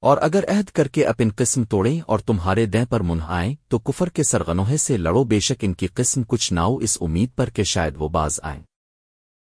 اور اگر عہد کر کے اپن قسم توڑیں اور تمہارے دہ پر منہائیں تو کفر کے سرغنوہے سے لڑو، بے شک ان کی قسم کچھ ناؤ اس امید پر کہ شاید وہ باز آئیں۔